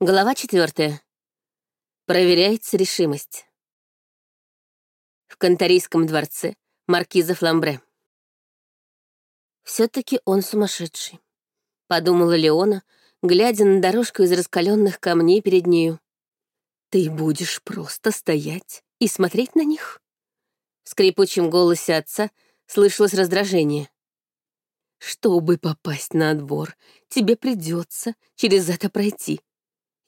Глава четвертая. Проверяется решимость. В Конторийском дворце маркиза Фламбре. все таки он сумасшедший», — подумала Леона, глядя на дорожку из раскаленных камней перед нею. «Ты будешь просто стоять и смотреть на них?» В скрипучем голосе отца слышалось раздражение. «Чтобы попасть на отбор, тебе придется через это пройти.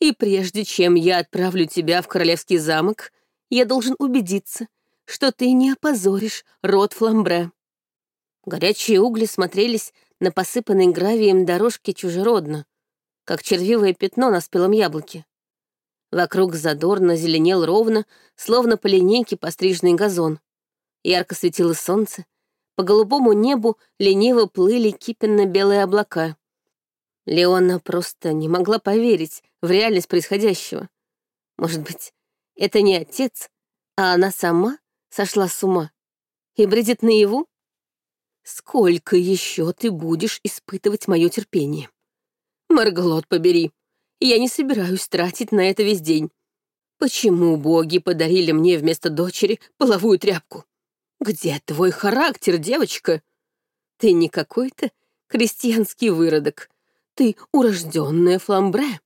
И прежде чем я отправлю тебя в королевский замок, я должен убедиться, что ты не опозоришь род Фламбре». Горячие угли смотрелись на посыпанной гравием дорожке чужеродно, как червивое пятно на спелом яблоке. Вокруг задорно зеленел ровно, словно по линейке постриженный газон. Ярко светило солнце, по голубому небу лениво плыли кипенно-белые облака. Леона просто не могла поверить в реальность происходящего. Может быть, это не отец, а она сама сошла с ума и бредит наяву? Сколько еще ты будешь испытывать мое терпение? Марглот, побери. Я не собираюсь тратить на это весь день. Почему боги подарили мне вместо дочери половую тряпку? Где твой характер, девочка? Ты не какой-то крестьянский выродок. Ты урожденная фламбре.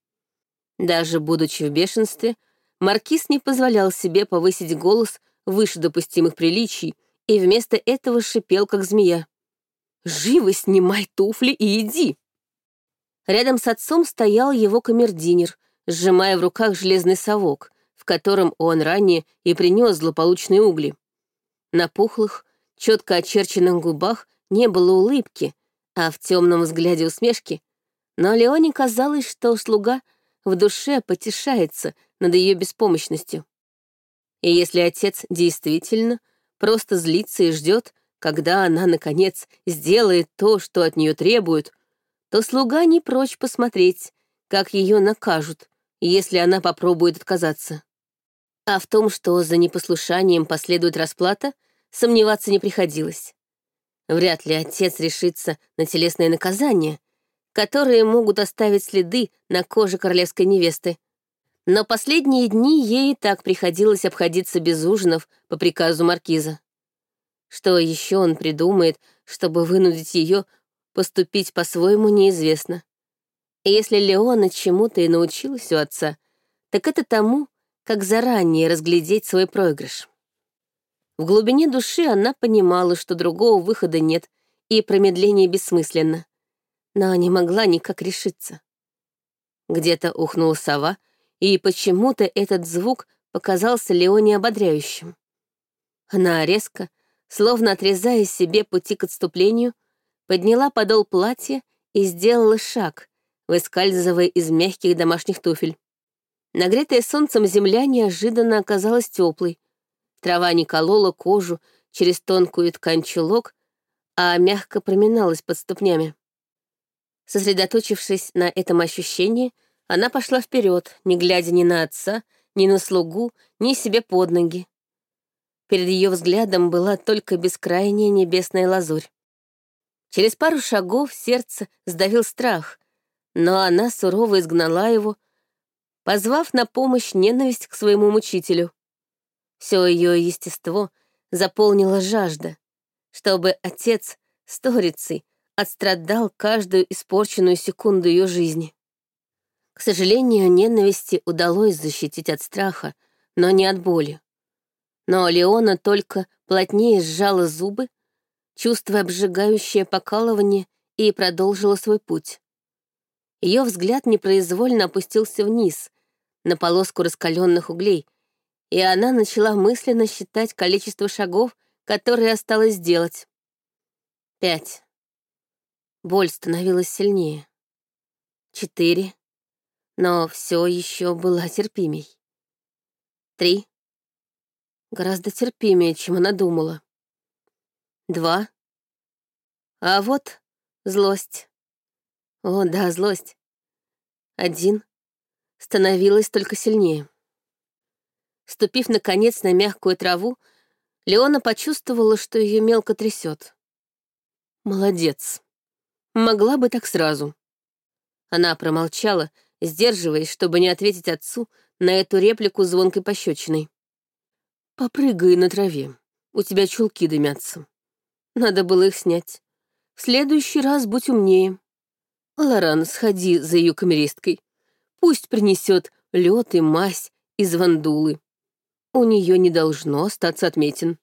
Даже будучи в бешенстве, маркиз не позволял себе повысить голос выше допустимых приличий и вместо этого шипел, как змея. «Живо снимай туфли и иди!» Рядом с отцом стоял его камердинер, сжимая в руках железный совок, в котором он ранее и принес злополучные угли. На пухлых, четко очерченных губах не было улыбки, а в темном взгляде усмешки. Но Леоне казалось, что слуга в душе потешается над ее беспомощностью. И если отец действительно просто злится и ждет, когда она, наконец, сделает то, что от нее требуют, то слуга не прочь посмотреть, как ее накажут, если она попробует отказаться. А в том, что за непослушанием последует расплата, сомневаться не приходилось. Вряд ли отец решится на телесное наказание, которые могут оставить следы на коже королевской невесты. Но последние дни ей и так приходилось обходиться без ужинов по приказу маркиза. Что еще он придумает, чтобы вынудить ее поступить по-своему, неизвестно. И если Леона чему-то и научилась у отца, так это тому, как заранее разглядеть свой проигрыш. В глубине души она понимала, что другого выхода нет, и промедление бессмысленно но не могла никак решиться. Где-то ухнула сова, и почему-то этот звук показался Леоне ободряющим. Она резко, словно отрезая себе пути к отступлению, подняла подол платья и сделала шаг, выскальзывая из мягких домашних туфель. Нагретая солнцем земля неожиданно оказалась теплой. Трава не колола кожу через тонкую ткань чулок, а мягко проминалась под ступнями. Сосредоточившись на этом ощущении, она пошла вперед, не глядя ни на отца, ни на слугу, ни себе под ноги. Перед ее взглядом была только бескрайняя небесная лазурь. Через пару шагов сердце сдавил страх, но она сурово изгнала его, позвав на помощь ненависть к своему мучителю. Все ее естество заполнила жажда, чтобы отец сторицей отстрадал каждую испорченную секунду ее жизни. К сожалению, ненависти удалось защитить от страха, но не от боли. Но Леона только плотнее сжала зубы, чувствуя обжигающее покалывание, и продолжила свой путь. Ее взгляд непроизвольно опустился вниз, на полоску раскаленных углей, и она начала мысленно считать количество шагов, которые осталось сделать. Пять. Боль становилась сильнее. Четыре. Но все еще была терпимей. Три. Гораздо терпимее, чем она думала. Два. А вот злость. О, да, злость. Один. Становилась только сильнее. Ступив, наконец, на мягкую траву, Леона почувствовала, что ее мелко трясет. Молодец. Могла бы так сразу. Она промолчала, сдерживаясь, чтобы не ответить отцу на эту реплику звонкой пощечиной. «Попрыгай на траве, у тебя чулки дымятся. Надо было их снять. В следующий раз будь умнее. Лоран, сходи за ее камеристкой. Пусть принесет лед и мазь из вандулы. У нее не должно остаться отметин».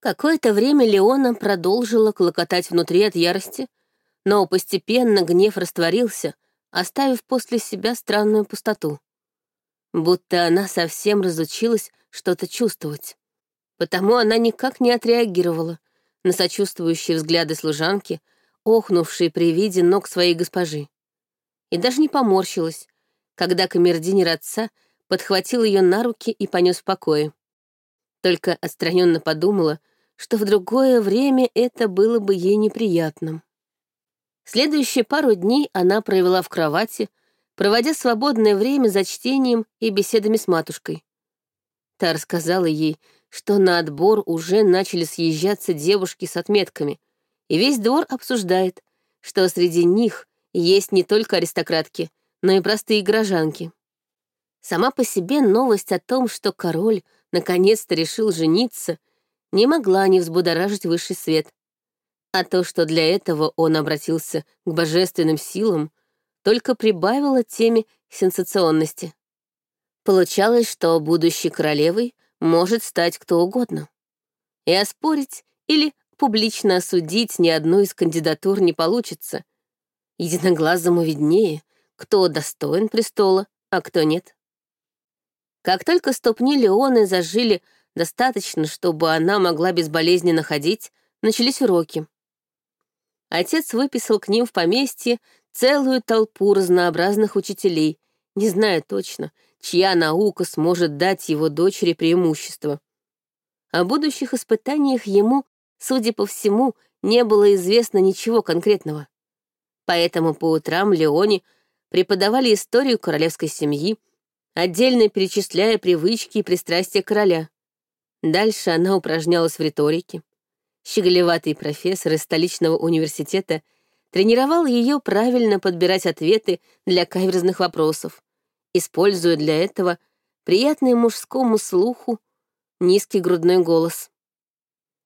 Какое-то время Леона продолжила клокотать внутри от ярости, но постепенно гнев растворился, оставив после себя странную пустоту. Будто она совсем разучилась что-то чувствовать. Потому она никак не отреагировала на сочувствующие взгляды служанки, охнувшие при виде ног своей госпожи. И даже не поморщилась, когда камердинер отца подхватил ее на руки и понес в покое. Только отстраненно подумала, что в другое время это было бы ей неприятным. Следующие пару дней она провела в кровати, проводя свободное время за чтением и беседами с матушкой. Та рассказала ей, что на отбор уже начали съезжаться девушки с отметками, и весь двор обсуждает, что среди них есть не только аристократки, но и простые горожанки. Сама по себе новость о том, что король наконец-то решил жениться, не могла не взбудоражить высший свет. А то, что для этого он обратился к божественным силам, только прибавило теме сенсационности. Получалось, что будущей королевой может стать кто угодно. И оспорить или публично осудить ни одну из кандидатур не получится. Единоглазому виднее, кто достоин престола, а кто нет. Как только ступни Леоны зажили достаточно, чтобы она могла безболезненно ходить, начались уроки. Отец выписал к ним в поместье целую толпу разнообразных учителей, не зная точно, чья наука сможет дать его дочери преимущество. О будущих испытаниях ему, судя по всему, не было известно ничего конкретного. Поэтому по утрам Леоне преподавали историю королевской семьи, отдельно перечисляя привычки и пристрастия короля. Дальше она упражнялась в риторике. Щеголеватый профессор из столичного университета тренировал ее правильно подбирать ответы для каверзных вопросов, используя для этого приятный мужскому слуху низкий грудной голос.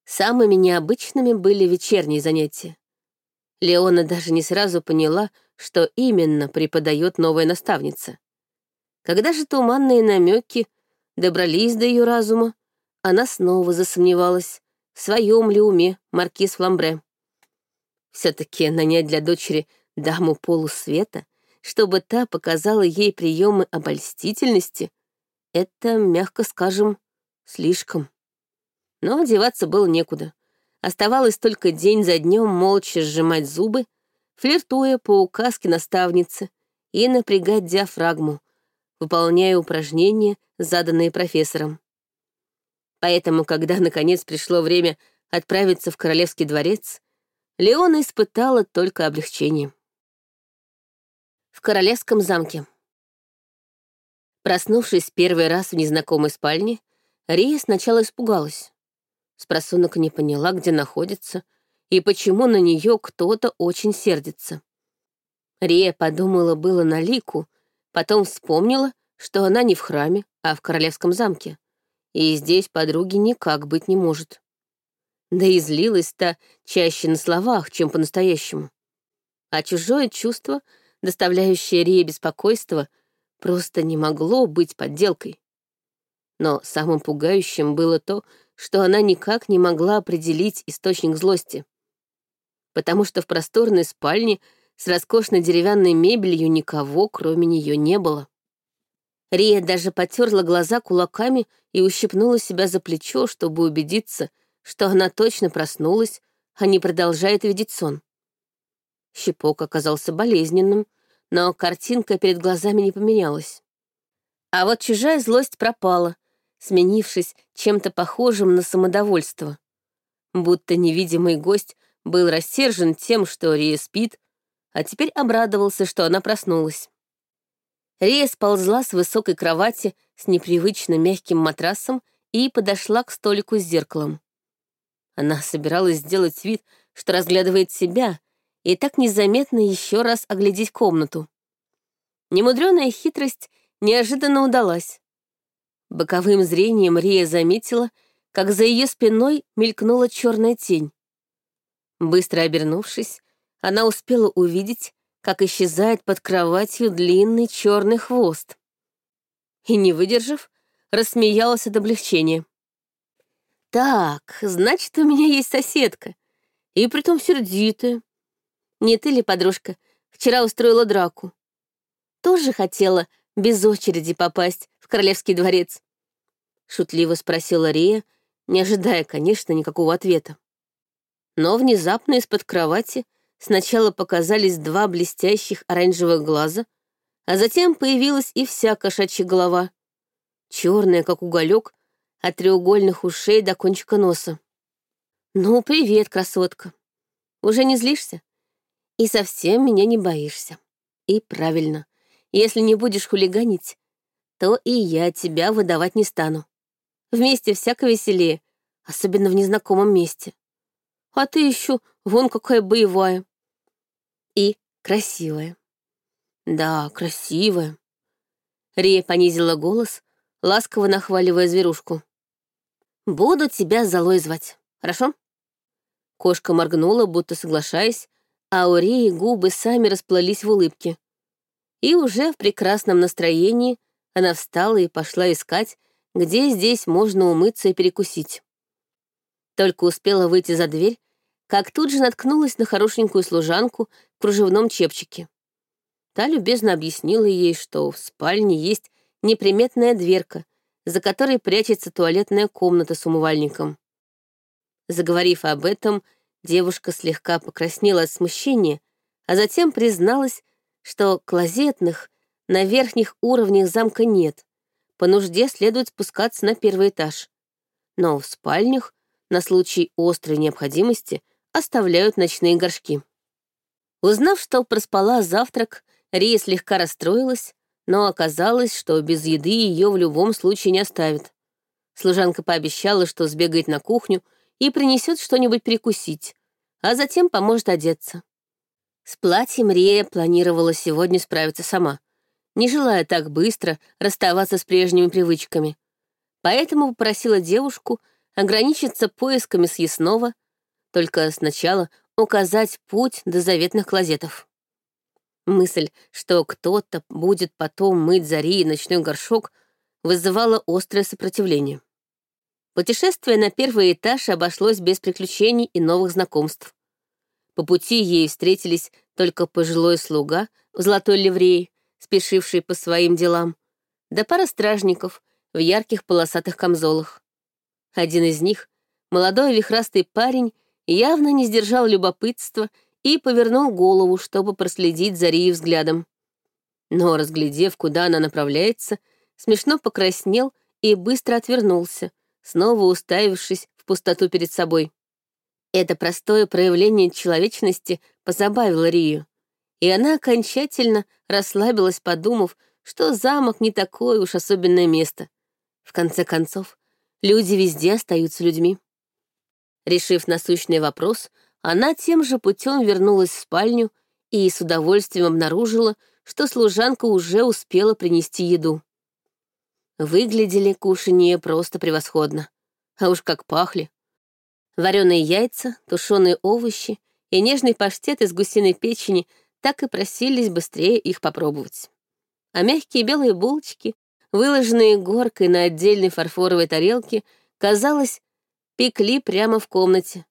Самыми необычными были вечерние занятия. Леона даже не сразу поняла, что именно преподает новая наставница. Когда же туманные намеки добрались до ее разума, она снова засомневалась, в своем ли уме маркиз Фламбре. Все-таки нанять для дочери даму полусвета, чтобы та показала ей приемы обольстительности, это, мягко скажем, слишком. Но одеваться было некуда. Оставалось только день за днем молча сжимать зубы, флиртуя по указке наставницы и напрягать диафрагму, выполняя упражнения, заданные профессором. Поэтому, когда наконец пришло время отправиться в королевский дворец, Леона испытала только облегчение. В королевском замке. Проснувшись первый раз в незнакомой спальне, Рия сначала испугалась. Спросонок не поняла, где находится, и почему на нее кто-то очень сердится. Рия подумала было на Лику, потом вспомнила, что она не в храме, а в королевском замке и здесь подруги никак быть не может. Да и злилась-то чаще на словах, чем по-настоящему. А чужое чувство, доставляющее Рие беспокойство, просто не могло быть подделкой. Но самым пугающим было то, что она никак не могла определить источник злости. Потому что в просторной спальне с роскошной деревянной мебелью никого, кроме нее, не было. Рия даже потерла глаза кулаками и ущипнула себя за плечо, чтобы убедиться, что она точно проснулась, а не продолжает видеть сон. Щипок оказался болезненным, но картинка перед глазами не поменялась. А вот чужая злость пропала, сменившись чем-то похожим на самодовольство. Будто невидимый гость был рассержен тем, что Рия спит, а теперь обрадовался, что она проснулась. Рия сползла с высокой кровати с непривычно мягким матрасом и подошла к столику с зеркалом. Она собиралась сделать вид, что разглядывает себя, и так незаметно еще раз оглядеть комнату. Немудреная хитрость неожиданно удалась. Боковым зрением Рия заметила, как за ее спиной мелькнула черная тень. Быстро обернувшись, она успела увидеть, как исчезает под кроватью длинный черный хвост. И, не выдержав, рассмеялась от облегчения. «Так, значит, у меня есть соседка, и притом сердитая. Не ты ли, подружка, вчера устроила драку? Тоже хотела без очереди попасть в королевский дворец?» Шутливо спросила Рия, не ожидая, конечно, никакого ответа. Но внезапно из-под кровати сначала показались два блестящих оранжевых глаза, а затем появилась и вся кошачья голова, черная, как уголек, от треугольных ушей до кончика носа. «Ну, привет, красотка. Уже не злишься? И совсем меня не боишься. И правильно, если не будешь хулиганить, то и я тебя выдавать не стану. Вместе всяко веселее, особенно в незнакомом месте. А ты еще вон какая боевая. Красивая. Да, красивая. Рия понизила голос, ласково нахваливая зверушку. «Буду тебя золой звать, хорошо?» Кошка моргнула, будто соглашаясь, а у Рии губы сами расплылись в улыбке. И уже в прекрасном настроении она встала и пошла искать, где здесь можно умыться и перекусить. Только успела выйти за дверь, как тут же наткнулась на хорошенькую служанку в кружевном чепчике. Та любезно объяснила ей, что в спальне есть неприметная дверка, за которой прячется туалетная комната с умывальником. Заговорив об этом, девушка слегка покраснела от смущения, а затем призналась, что клозетных на верхних уровнях замка нет, по нужде следует спускаться на первый этаж. Но в спальнях, на случай острой необходимости, оставляют ночные горшки. Узнав, что проспала завтрак, Рия слегка расстроилась, но оказалось, что без еды ее в любом случае не оставят. Служанка пообещала, что сбегает на кухню и принесет что-нибудь перекусить, а затем поможет одеться. С платьем Рия планировала сегодня справиться сама — не желая так быстро расставаться с прежними привычками. Поэтому попросила девушку ограничиться поисками съестного, только сначала указать путь до заветных клозетов. Мысль, что кто-то будет потом мыть зари и ночной горшок, вызывала острое сопротивление. Путешествие на первый этаж обошлось без приключений и новых знакомств. По пути ей встретились только пожилой слуга в золотой ливреи, спешивший по своим делам, да пара стражников в ярких полосатых камзолах. Один из них, молодой вихрастый парень, явно не сдержал любопытства и повернул голову, чтобы проследить за Рией взглядом. Но, разглядев, куда она направляется, смешно покраснел и быстро отвернулся, снова уставившись в пустоту перед собой. Это простое проявление человечности позабавило Рию и она окончательно расслабилась, подумав, что замок не такое уж особенное место. В конце концов, люди везде остаются людьми. Решив насущный вопрос, она тем же путем вернулась в спальню и с удовольствием обнаружила, что служанка уже успела принести еду. Выглядели кушанье просто превосходно. А уж как пахли. Вареные яйца, тушеные овощи и нежный паштет из гусиной печени — так и просились быстрее их попробовать. А мягкие белые булочки, выложенные горкой на отдельной фарфоровой тарелке, казалось, пекли прямо в комнате,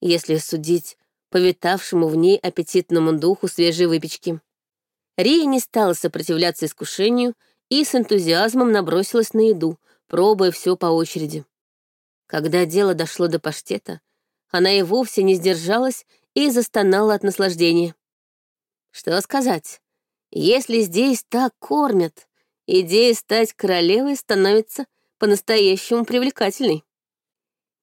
если судить по витавшему в ней аппетитному духу свежей выпечки. Рия не стала сопротивляться искушению и с энтузиазмом набросилась на еду, пробуя все по очереди. Когда дело дошло до паштета, она и вовсе не сдержалась и застонала от наслаждения. Что сказать? Если здесь так кормят, идея стать королевой становится по-настоящему привлекательной.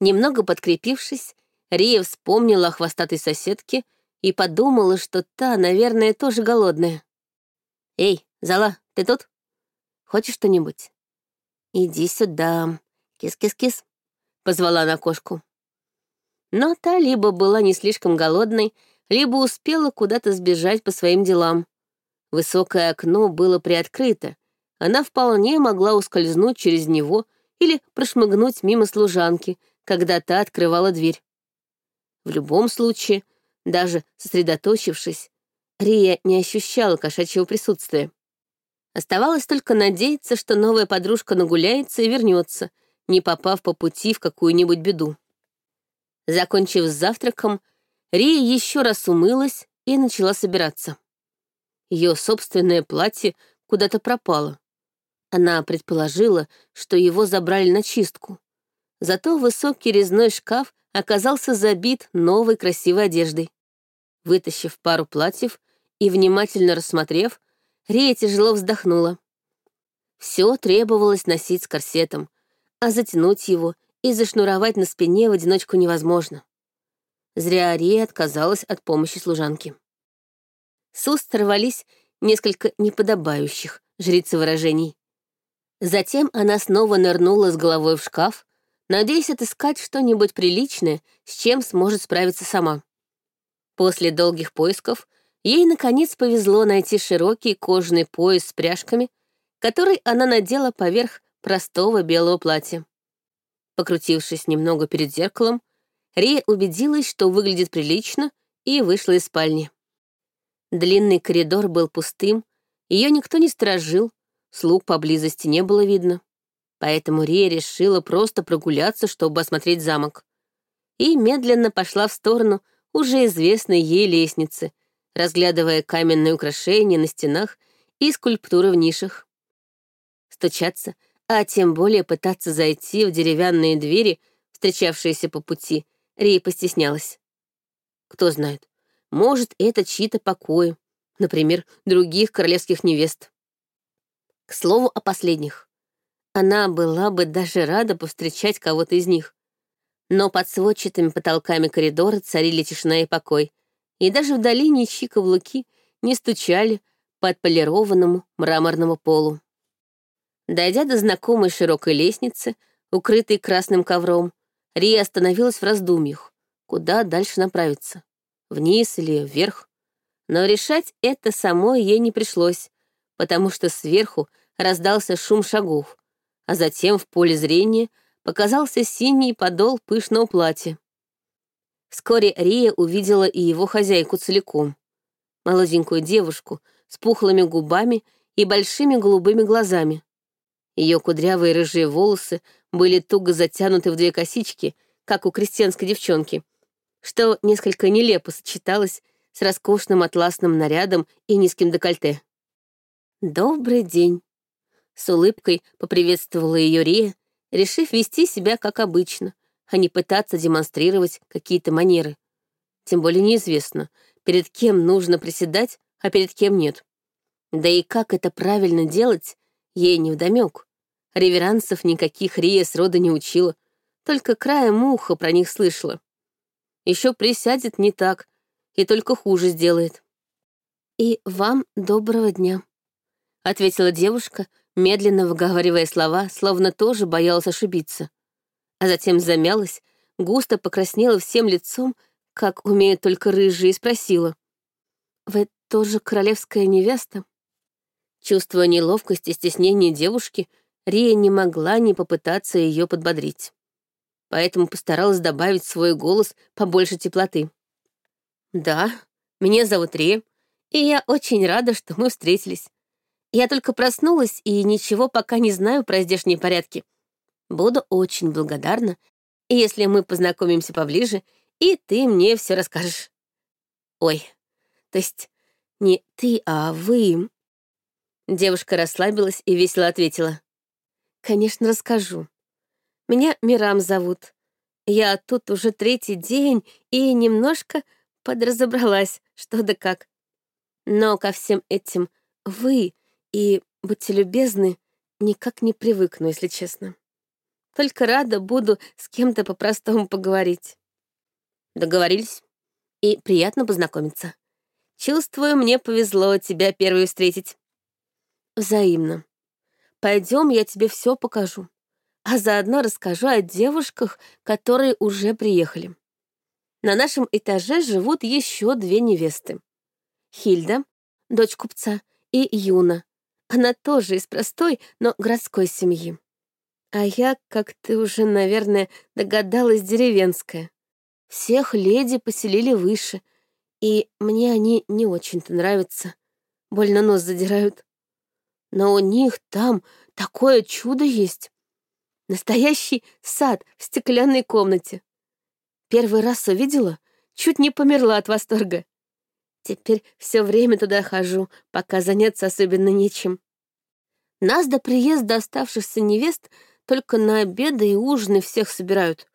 Немного подкрепившись, Рия вспомнила о хвостатой соседке и подумала, что та, наверное, тоже голодная. «Эй, Зала, ты тут? Хочешь что-нибудь?» «Иди сюда, кис-кис-кис», — позвала она кошку. Но та либо была не слишком голодной, либо успела куда-то сбежать по своим делам. Высокое окно было приоткрыто, она вполне могла ускользнуть через него или прошмыгнуть мимо служанки, когда та открывала дверь. В любом случае, даже сосредоточившись, Рия не ощущала кошачьего присутствия. Оставалось только надеяться, что новая подружка нагуляется и вернется, не попав по пути в какую-нибудь беду. Закончив с завтраком, Рия еще раз умылась и начала собираться. Ее собственное платье куда-то пропало. Она предположила, что его забрали на чистку. Зато высокий резной шкаф оказался забит новой красивой одеждой. Вытащив пару платьев и внимательно рассмотрев, Рия тяжело вздохнула. Все требовалось носить с корсетом, а затянуть его и зашнуровать на спине в одиночку невозможно. Зря Рия отказалась от помощи служанки. С уст рвались несколько неподобающих жрицы выражений. Затем она снова нырнула с головой в шкаф, надеясь отыскать что-нибудь приличное, с чем сможет справиться сама. После долгих поисков ей, наконец, повезло найти широкий кожаный пояс с пряжками, который она надела поверх простого белого платья. Покрутившись немного перед зеркалом, Рия убедилась, что выглядит прилично, и вышла из спальни. Длинный коридор был пустым, ее никто не сторожил, слуг поблизости не было видно. Поэтому Рия решила просто прогуляться, чтобы осмотреть замок. И медленно пошла в сторону уже известной ей лестницы, разглядывая каменные украшения на стенах и скульптуры в нишах. Стучаться, а тем более пытаться зайти в деревянные двери, встречавшиеся по пути, Рия постеснялась. Кто знает, может, это чьи-то покои, например, других королевских невест. К слову о последних. Она была бы даже рада повстречать кого-то из них. Но под сводчатыми потолками коридора царили тишина и покой, и даже вдали ничьи каблуки не стучали по отполированному мраморному полу. Дойдя до знакомой широкой лестницы, укрытой красным ковром, Рия остановилась в раздумьях, куда дальше направиться, вниз или вверх. Но решать это самой ей не пришлось, потому что сверху раздался шум шагов, а затем в поле зрения показался синий подол пышного платья. Вскоре Рия увидела и его хозяйку целиком. Молоденькую девушку с пухлыми губами и большими голубыми глазами. Ее кудрявые рыжие волосы были туго затянуты в две косички, как у крестьянской девчонки, что несколько нелепо сочеталось с роскошным атласным нарядом и низким декольте. «Добрый день», с улыбкой поприветствовала ее Рия, решив вести себя как обычно, а не пытаться демонстрировать какие-то манеры. Тем более неизвестно, перед кем нужно приседать, а перед кем нет. Да и как это правильно делать, ей не вдомек. Реверансов никаких Рия рода не учила, только краем уха про них слышала. Еще присядет не так, и только хуже сделает. «И вам доброго дня», — ответила девушка, медленно выговаривая слова, словно тоже боялась ошибиться. А затем замялась, густо покраснела всем лицом, как умеют только рыжие, и спросила. «Вы тоже королевская невеста?» Чувствуя неловкость и стеснение девушки, Рия не могла не попытаться ее подбодрить. Поэтому постаралась добавить в свой голос побольше теплоты. «Да, меня зовут Рия, и я очень рада, что мы встретились. Я только проснулась и ничего пока не знаю про здешние порядки. Буду очень благодарна, если мы познакомимся поближе, и ты мне все расскажешь. Ой, то есть не ты, а вы. Девушка расслабилась и весело ответила. Конечно, расскажу. Меня Мирам зовут. Я тут уже третий день и немножко подразобралась, что да как. Но ко всем этим «вы» И, будьте любезны, никак не привыкну, если честно. Только рада буду с кем-то по-простому поговорить. Договорились. И приятно познакомиться. Чувствую, мне повезло тебя первой встретить. Взаимно. Пойдем, я тебе все покажу. А заодно расскажу о девушках, которые уже приехали. На нашем этаже живут еще две невесты. Хильда, дочь купца, и Юна. Она тоже из простой, но городской семьи. А я, как ты уже, наверное, догадалась, деревенская. Всех леди поселили выше, и мне они не очень-то нравятся. Больно нос задирают. Но у них там такое чудо есть. Настоящий сад в стеклянной комнате. Первый раз увидела, чуть не померла от восторга. Теперь все время туда хожу, пока заняться особенно нечем. Нас до приезда оставшихся невест только на обеды и ужины всех собирают.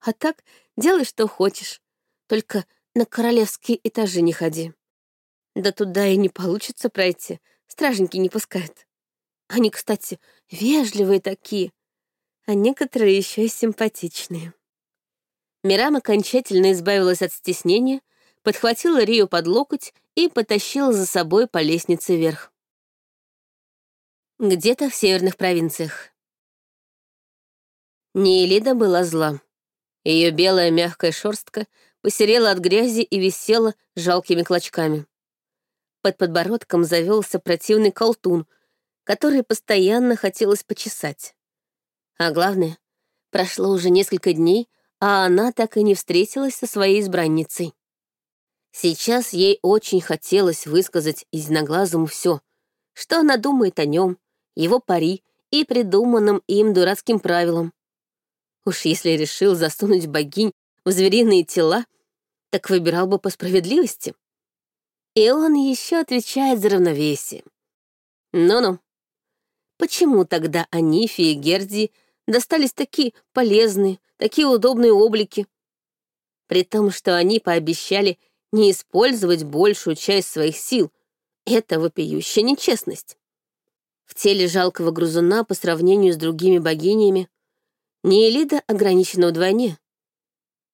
А так делай, что хочешь. Только на королевские этажи не ходи. Да туда и не получится пройти, стражники не пускают. Они, кстати, вежливые такие, а некоторые еще и симпатичные. Мирам окончательно избавилась от стеснения, подхватила Рию под локоть и потащила за собой по лестнице вверх. Где-то в северных провинциях. Неэлида была зла. Ее белая мягкая шерстка посерела от грязи и висела жалкими клочками. Под подбородком завелся противный колтун, который постоянно хотелось почесать. А главное, прошло уже несколько дней, а она так и не встретилась со своей избранницей. Сейчас ей очень хотелось высказать изноглазому все, что она думает о нем, его пари и придуманным им дурацким правилам, Уж если решил засунуть богинь в звериные тела, так выбирал бы по справедливости. И он еще отвечает за равновесие. Ну-ну. Почему тогда Анифе и Герди достались такие полезные, такие удобные облики? При том, что они пообещали не использовать большую часть своих сил, это вопиющая нечестность. В теле жалкого грузуна по сравнению с другими богинями Неэлида ограничена вдвойне.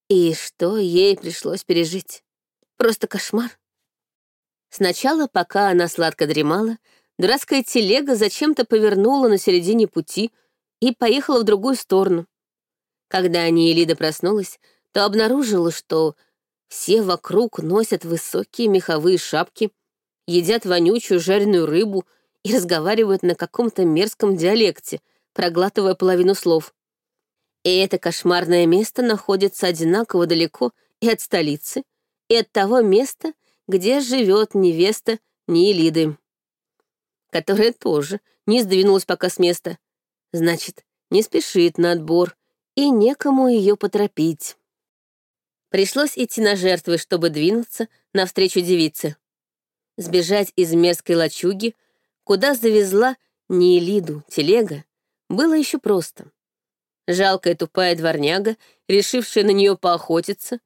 И что ей пришлось пережить? Просто кошмар. Сначала, пока она сладко дремала, дурацкая телега зачем-то повернула на середине пути и поехала в другую сторону. Когда Неэлида проснулась, то обнаружила, что все вокруг носят высокие меховые шапки, едят вонючую жареную рыбу и разговаривают на каком-то мерзком диалекте, проглатывая половину слов. И это кошмарное место находится одинаково далеко и от столицы, и от того места, где живет невеста Нилиды, которая тоже не сдвинулась пока с места. Значит, не спешит на отбор, и некому ее поторопить. Пришлось идти на жертвы, чтобы двинуться навстречу девице. Сбежать из мерзкой лачуги, куда завезла Нилиду телега, было еще просто. Жалкая тупая дворняга, решившая на нее поохотиться,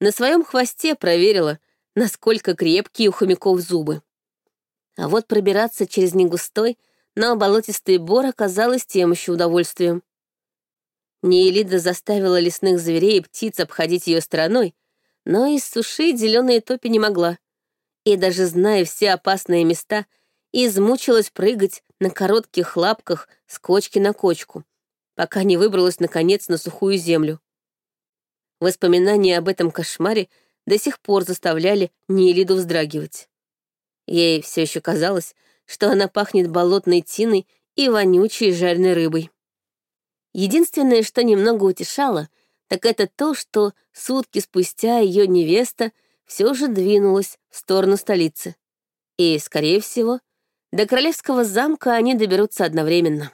на своем хвосте проверила, насколько крепкие у хомяков зубы. А вот пробираться через негустой, но болотистый бор оказалось тем еще удовольствием. Неэлида заставила лесных зверей и птиц обходить ее стороной, но иссушить зеленые топи не могла. И даже зная все опасные места, измучилась прыгать на коротких лапках с кочки на кочку — пока не выбралась, наконец, на сухую землю. Воспоминания об этом кошмаре до сих пор заставляли Неэлиду вздрагивать. Ей все еще казалось, что она пахнет болотной тиной и вонючей жареной рыбой. Единственное, что немного утешало, так это то, что сутки спустя ее невеста все же двинулась в сторону столицы. И, скорее всего, до королевского замка они доберутся одновременно.